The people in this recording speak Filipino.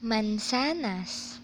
mansanas.